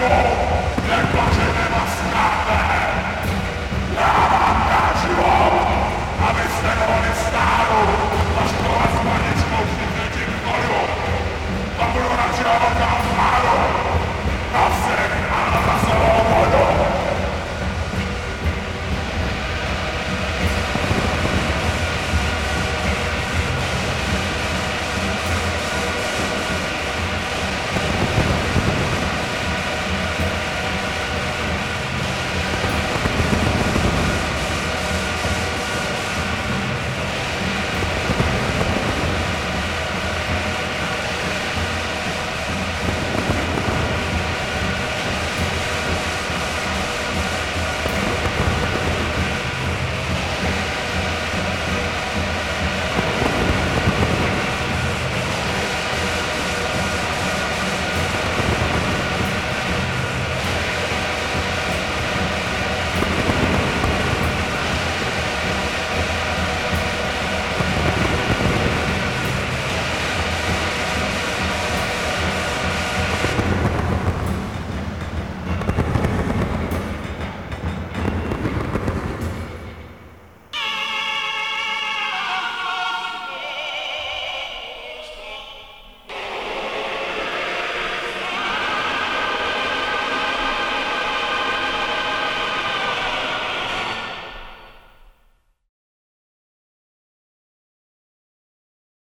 Let's go! Let's go!